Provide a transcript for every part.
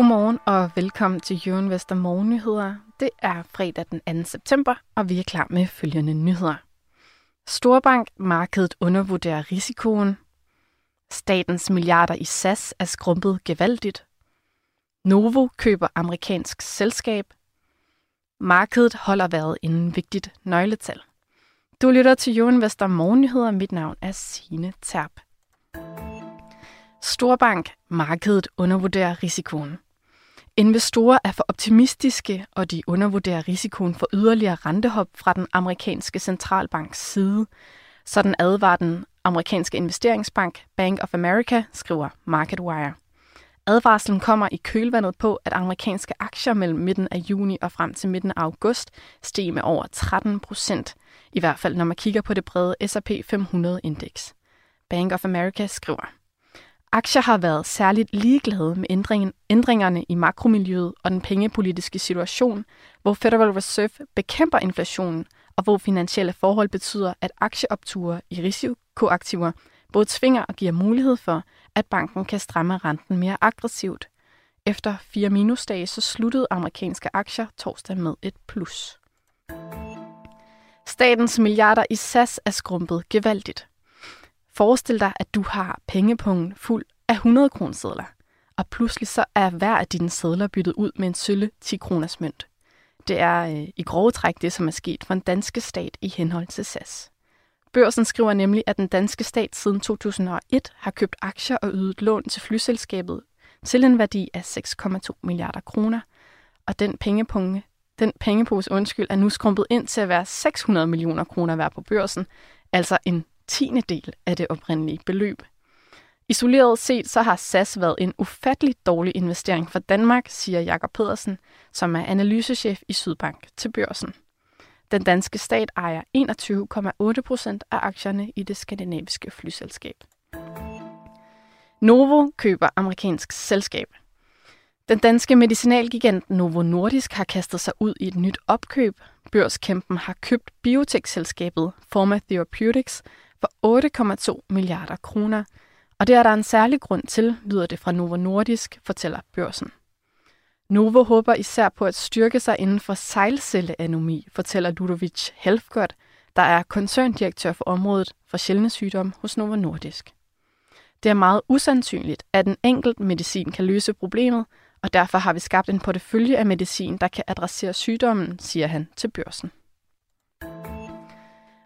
Godmorgen og velkommen til Jørgen Vester Morgennyheder. Det er fredag den 2. september, og vi er klar med følgende nyheder. Storbank markedet undervurderer risikoen. Statens milliarder i SAS er skrumpet gevaldigt. Novo køber amerikansk selskab. Markedet holder været en vigtigt nøgletal. Du lytter til Jørgen Vester Morgennyheder. Mit navn er Sine Terp. Storbank markedet undervurderer risikoen. Investorer er for optimistiske, og de undervurderer risikoen for yderligere rentehop fra den amerikanske centralbanks side. Sådan advarer den amerikanske investeringsbank Bank of America, skriver MarketWire. Advarslen kommer i kølvandet på, at amerikanske aktier mellem midten af juni og frem til midten af august steg med over 13 procent, i hvert fald når man kigger på det brede S&P 500-indeks. Bank of America skriver, Aktier har været særligt ligeglade med ændringen, ændringerne i makromiljøet og den pengepolitiske situation, hvor Federal Reserve bekæmper inflationen, og hvor finansielle forhold betyder, at aktieopture i risikoaktiver både tvinger og giver mulighed for, at banken kan stramme renten mere aggressivt. Efter fire minusdage så sluttede amerikanske aktier torsdag med et plus. Statens milliarder i SAS er skrumpet gevaldigt. Forestil dig, at du har pengepungen fuld af 100 kronesedler, og pludselig så er hver af dine sedler byttet ud med en sølle 10 kroners mønt. Det er øh, i grove træk det, som er sket for den danske stat i henhold til SAS. Børsen skriver nemlig, at den danske stat siden 2001 har købt aktier og ydet lån til flyselskabet til en værdi af 6,2 milliarder kroner, og den pengepunge, den pengepose undskyld, er nu skrumpet ind til at være 600 millioner kroner værd på børsen, altså en tiende del af det oprindelige beløb. Isoleret set så har SAS været en ufattelig dårlig investering for Danmark, siger Jakob Pedersen, som er analysechef i Sydbank til børsen. Den danske stat ejer 21,8 procent af aktierne i det skandinaviske flyselskab. Novo køber amerikansk selskab. Den danske medicinalgigant Novo Nordisk har kastet sig ud i et nyt opkøb. Børskæmpen har købt biotech-selskabet Forma Therapeutics for 8,2 milliarder kroner. Og det er der en særlig grund til, lyder det fra Novo Nordisk, fortæller børsen. Novo håber især på at styrke sig inden for sejlcelleanomi, fortæller Ludovic Helfgott, der er koncerndirektør for området for sjældne sygdomme hos Novo Nordisk. Det er meget usandsynligt, at en enkelt medicin kan løse problemet, og derfor har vi skabt en portefølje af medicin, der kan adressere sygdommen, siger han til børsen.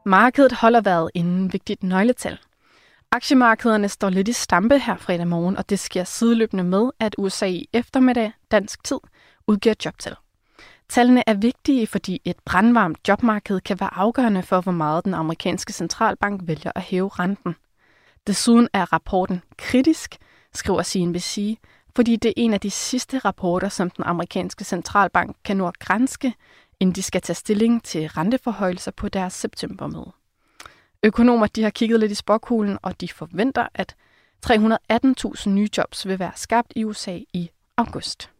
Markedet holder vejret inden vigtigt nøgletal. Aktiemarkederne står lidt i stampe her fredag morgen, og det sker sideløbende med, at USA i eftermiddag dansk tid udgiver jobtal. Tallene er vigtige, fordi et brandvarmt jobmarked kan være afgørende for, hvor meget den amerikanske centralbank vælger at hæve renten. Desuden er rapporten kritisk, skriver CNBC, fordi det er en af de sidste rapporter, som den amerikanske centralbank kan nå at grænske, inden de skal tage stilling til renteforhøjelser på deres septembermøde. Økonomer de har kigget lidt i spokhulen, og de forventer, at 318.000 nye jobs vil være skabt i USA i august.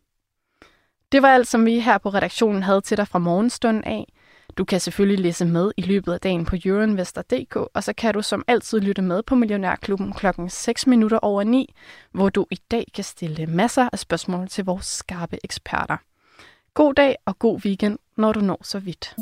Det var alt, som vi her på redaktionen havde til dig fra morgenstunden af. Du kan selvfølgelig læse med i løbet af dagen på euroinvestor.dk, og så kan du som altid lytte med på Millionærklubben klokken 6 minutter over 9, hvor du i dag kan stille masser af spørgsmål til vores skarpe eksperter. God dag og god weekend, når du når så vidt.